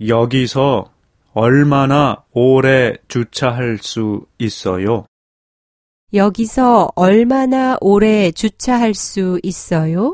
여기서 얼마나 오래 주차할 수 있어요? 여기서 얼마나 오래 주차할 수 있어요?